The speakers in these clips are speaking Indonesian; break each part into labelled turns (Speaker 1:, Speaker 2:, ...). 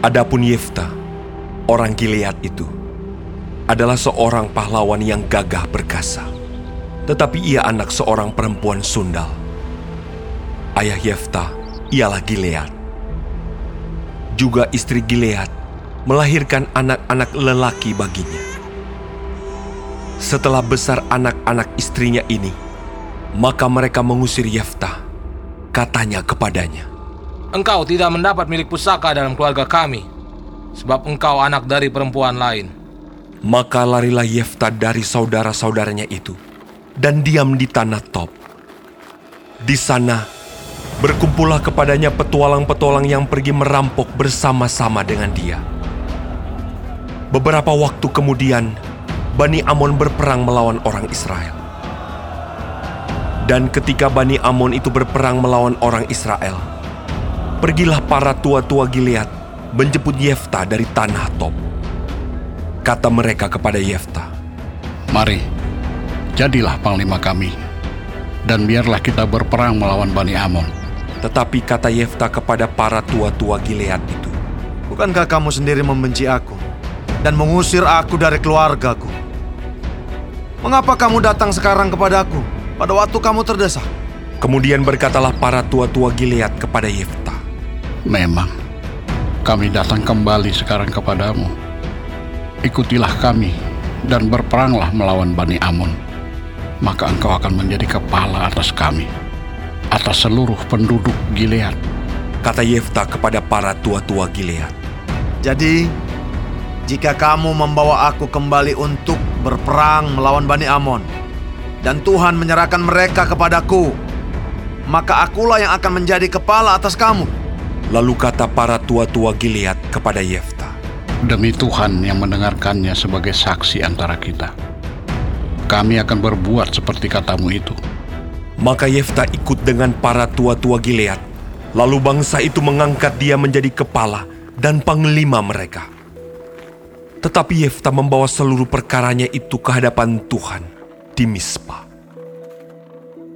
Speaker 1: Adapun Yefta, orang Gilead itu, adalah seorang pahlawan yang gagah perkasa. Tetapi ia anak seorang perempuan sundal. Ayah Yefta ialah Gilead. Juga istri Gilead melahirkan anak-anak lelaki baginya. Setelah besar anak-anak istrinya ini, maka mereka mengusir Yefta. Katanya kepadanya,
Speaker 2: Engkau tidak mendapat milik pusaka dalam keluarga kami, sebab engkau anak dari perempuan lain.
Speaker 1: Maka larilah Yefta dari saudara-saudaranya itu dan diam di tanah Top. Di sana berkumpullah kepadanya petualang-petualang yang pergi merampok bersama-sama dengan dia. Beberapa waktu kemudian, Bani Amon berperang melawan orang Israel. Dan ketika Bani Amon itu berperang melawan orang Israel, pergilah para tua-tua Gilead menjemput Yefta dari tanah Top. Kata mereka kepada Yefta,
Speaker 3: Mari, jadilah panglima kami, dan biarlah kita berperang melawan Bani Amon.
Speaker 1: Tetapi kata Yefta kepada para tua-tua Gilead itu,
Speaker 4: Bukankah kamu sendiri membenci aku dan mengusir aku dari keluargaku? Mengapa kamu datang sekarang kepadaku pada waktu kamu terdesak?
Speaker 1: Kemudian berkatalah para tua-tua Gilead kepada Yefta,
Speaker 3: Memang, kami datang kembali sekarang kepadamu. Ikutilah kami dan berperanglah melawan Bani Amon. Maka engkau akan menjadi kepala atas kami, atas seluruh penduduk Gilead.
Speaker 1: kata Yefta kepada para tua-tua Gilead.
Speaker 4: Jadi, jika kamu membawa aku kembali untuk berperang melawan Bani Amon, dan Tuhan menyerahkan mereka kepadaku, maka akulah yang akan menjadi kepala atas kamu.
Speaker 1: Lalu kata para tua-tua Gilead kepada Yefta,
Speaker 3: Demi Tuhan yang mendengarkannya sebagai saksi antara kita. Kami akan berbuat seperti katamu itu.
Speaker 1: Maka Yefta ikut dengan para tua-tua Gilead. Lalu bangsa itu mengangkat dia menjadi kepala dan panglima mereka. Tetapi Yefta membawa seluruh perkaranya itu ke hadapan Tuhan di Mispa.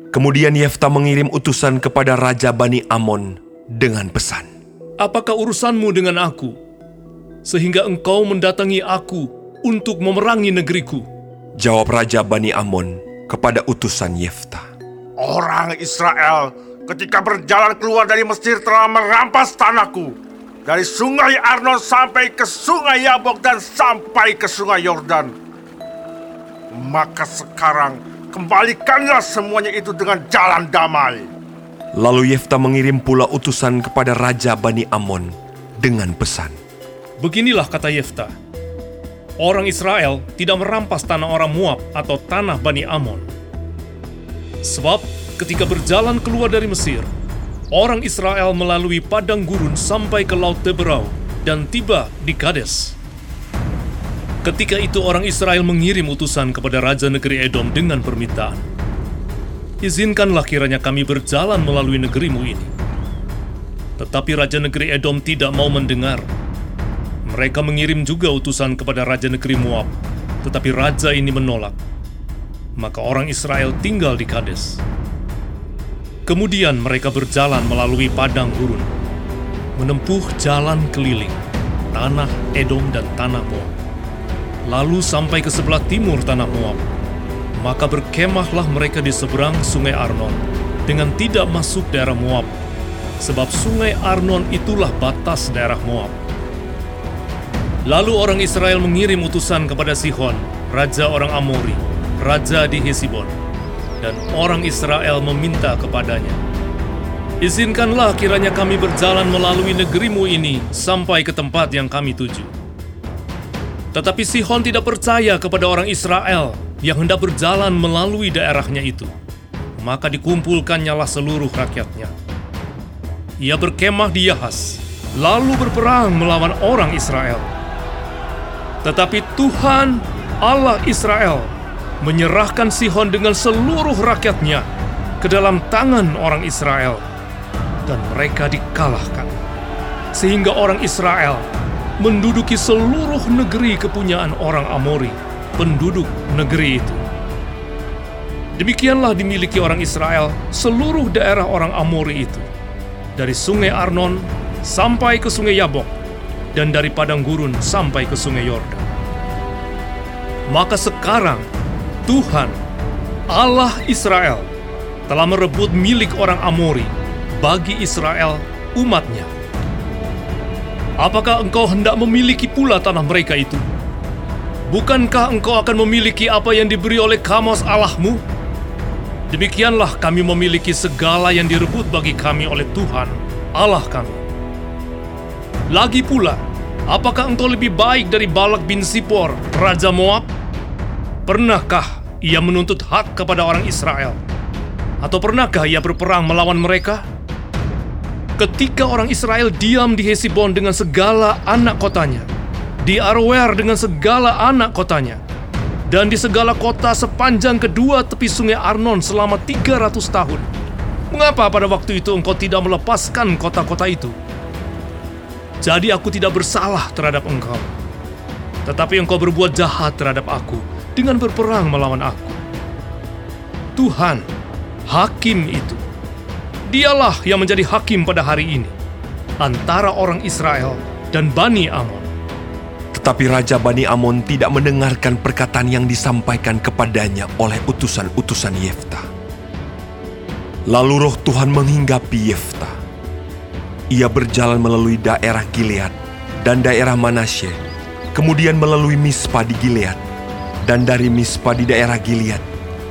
Speaker 1: Kemudian Yefta mengirim utusan kepada Raja Bani Amon dengan pesan.
Speaker 5: Apakah urusanmu dengan aku? Sehingga engkau mendatangi aku untuk memerangi negeriku.
Speaker 1: Jawab Raja Bani Amon kepada utusan Yefta.
Speaker 6: Orang Israel ketika berjalan keluar dari Mesir telah merampas tanahku. Dari sungai Arnon sampai ke sungai Yabok dan sampai ke sungai Yordan. Maka sekarang kembalikanlah semuanya itu dengan jalan damai.
Speaker 1: Lalu Yefta mengirim pula utusan kepada Raja Bani Amon dengan pesan.
Speaker 5: Beginilah kata Yefta. Orang Israel tidak merampas tanah orang Moab atau tanah Bani Amon. Sebab ketika berjalan keluar dari Mesir, orang Israel melalui padang gurun sampai ke Laut Teberau dan tiba di Kades. Ketika itu orang Israel mengirim utusan kepada Raja Negeri Edom dengan permintaan, Izinkanlah kiranya kami berjalan melalui negerimu ini. Tetapi Raja Negeri Edom tidak mau mendengar. Mereka mengirim juga utusan kepada Raja Negeri Moab, tetapi Raja ini menolak. Maka orang Israel tinggal di Kades. Kemudian mereka berjalan melalui padang gurun, menempuh jalan keliling, tanah Edom dan tanah Moab. Lalu sampai ke sebelah timur tanah Moab, maka berkemahlah mereka di seberang sungai Arnon dengan tidak masuk daerah Moab, sebab sungai Arnon itulah batas daerah Moab. Lalu orang Israel mengirim utusan kepada Sihon, raja orang Amori, raja di Hesibon, dan orang Israel meminta kepadanya, Izinkanlah kiranya kami berjalan melalui negerimu ini sampai ke tempat yang kami tuju. Tetapi Sihon tidak percaya kepada orang Israel yang hendak berjalan melalui daerahnya itu. Maka dikumpulkannyalah seluruh rakyatnya. Ia berkemah di Yahas, lalu berperang melawan orang Israel. Tetapi Tuhan Allah Israel menyerahkan Sihon dengan seluruh rakyatnya ke dalam tangan orang Israel. Dan mereka dikalahkan. Sehingga orang Israel menduduki seluruh negeri kepunyaan orang Amori, penduduk negeri itu. Demikianlah dimiliki orang Israel seluruh daerah orang Amori itu, dari sungai Arnon sampai ke sungai Yabok, dan dari padang gurun sampai ke sungai Yordan. Maka sekarang Tuhan, Allah Israel, telah merebut milik orang Amori bagi Israel umatnya. Apakah engkau hendak memiliki pula tanah mereka itu? Bukankah engkau akan memiliki apa yang diberi oleh Kamos Allahmu? Demikianlah kami memiliki segala yang direbut bagi kami oleh Tuhan, Allah kami. Lagi pula, apakah engkau lebih baik dari Balak bin Sipor, Raja Moab? Pernahkah ia menuntut hak kepada orang Israel? Atau pernahkah ia berperang melawan mereka? Ketika orang Israel diam di Hesibon dengan segala anak kotanya, di Arwer dengan segala anak kotanya, dan di segala kota sepanjang kedua tepi sungai Arnon selama 300 tahun. Mengapa pada waktu itu engkau tidak melepaskan kota-kota itu? Jadi aku tidak bersalah terhadap engkau. Tetapi engkau berbuat jahat terhadap aku dengan berperang melawan aku. Tuhan, hakim itu, dialah yang menjadi hakim pada hari ini antara orang Israel dan Bani Amon.
Speaker 1: Tetapi Raja Bani Amon tidak mendengarkan perkataan yang disampaikan kepadanya oleh utusan-utusan Yefta. Lalu roh Tuhan menghinggapi Yefta. Ia berjalan melalui daerah Gilead dan daerah Manasye, kemudian melalui Mispa di Gilead, dan dari Mispa di daerah Gilead,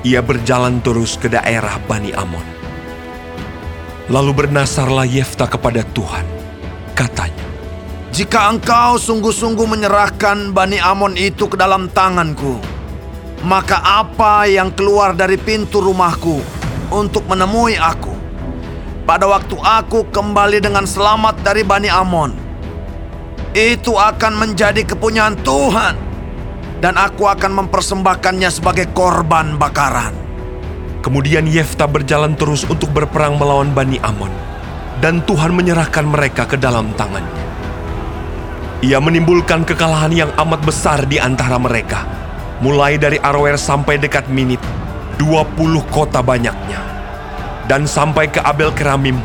Speaker 1: ia berjalan terus ke daerah Bani Amon. Lalu bernasarlah Yefta kepada Tuhan, katanya,
Speaker 4: Jika engkau sungguh-sungguh menyerahkan Bani Amon itu ke dalam tanganku, maka apa yang keluar dari pintu rumahku untuk menemui aku? Pada waktu aku kembali dengan selamat dari Bani Amon, itu akan menjadi kepunyaan Tuhan, dan aku akan mempersembahkannya sebagai korban bakaran.
Speaker 1: Kemudian Yefta berjalan terus untuk berperang melawan Bani Amon, dan Tuhan menyerahkan mereka ke dalam tangannya. Ia menimbulkan kekalahan yang amat besar di antara mereka, mulai dari Arwer sampai dekat Minit, 20 kota banyaknya, dan sampai ke Abel Keramim,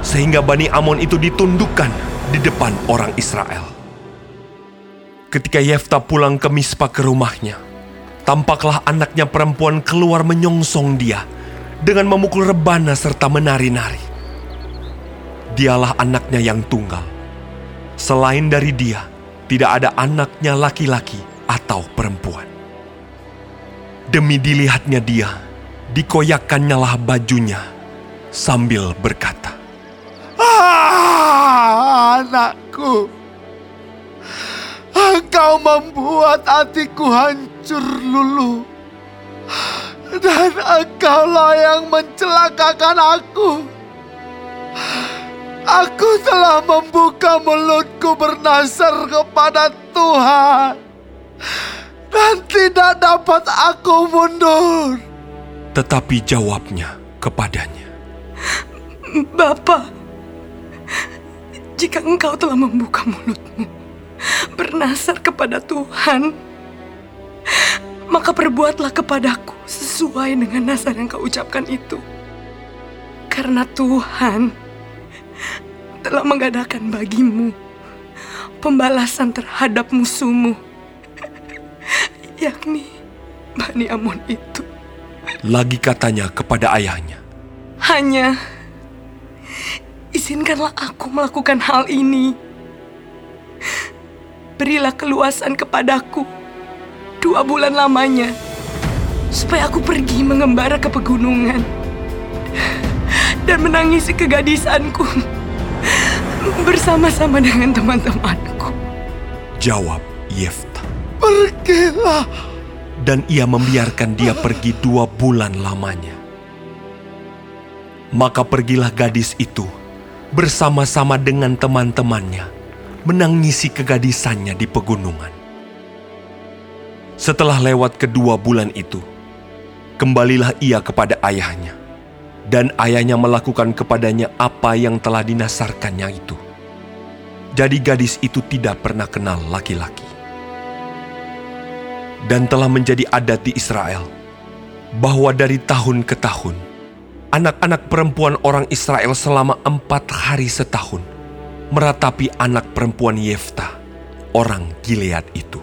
Speaker 1: sehingga Bani Amon itu ditundukkan di depan orang Israel. Ketika Yefta pulang ke Mispa ke rumahnya, tampaklah anaknya perempuan keluar menyongsong dia dengan memukul rebana serta menari-nari. Dialah anaknya yang tunggal. Selain dari dia, tidak ada anaknya laki-laki atau perempuan. Demi dilihatnya dia, dikoyakkannyalah bajunya sambil berkata,
Speaker 4: Ah, anakku. Engkau membuat hatiku hancur lulu. Dan engkaulah yang mencelakakan aku. Aku telah membuka mulutku bernasar kepada Tuhan. Dan tidak dapat aku mundur.
Speaker 1: tetapi jawabnya kepadanya.
Speaker 7: Bapa, jika engkau telah membuka mulutmu, bernasar kepada Tuhan, maka perbuatlah kepadaku sesuai dengan nasar yang kau ucapkan itu. Karena Tuhan telah mengadakan bagimu pembalasan terhadap musuhmu, yakni Bani Amon itu.
Speaker 1: Lagi katanya kepada ayahnya,
Speaker 7: Hanya izinkanlah aku melakukan hal ini. Berilah keluasan kepadaku dua bulan lamanya, supaya aku pergi mengembara ke pegunungan dan menangisi kegadisanku bersama-sama dengan teman-temanku.
Speaker 1: jawab Yefta.
Speaker 4: Pergilah.
Speaker 1: dan ia membiarkan dia pergi dua bulan lamanya. Maka pergilah gadis itu bersama-sama dengan teman-temannya menangisi kegadisannya di pegunungan. Setelah lewat kedua bulan itu, kembalilah ia kepada ayahnya, dan ayahnya melakukan kepadanya apa yang telah dinasarkannya itu. Jadi gadis itu tidak pernah kenal laki-laki dan telah menjadi adat di Israel bahwa dari tahun ke tahun anak-anak perempuan orang Israel selama empat hari setahun meratapi anak perempuan Yefta orang Gilead itu.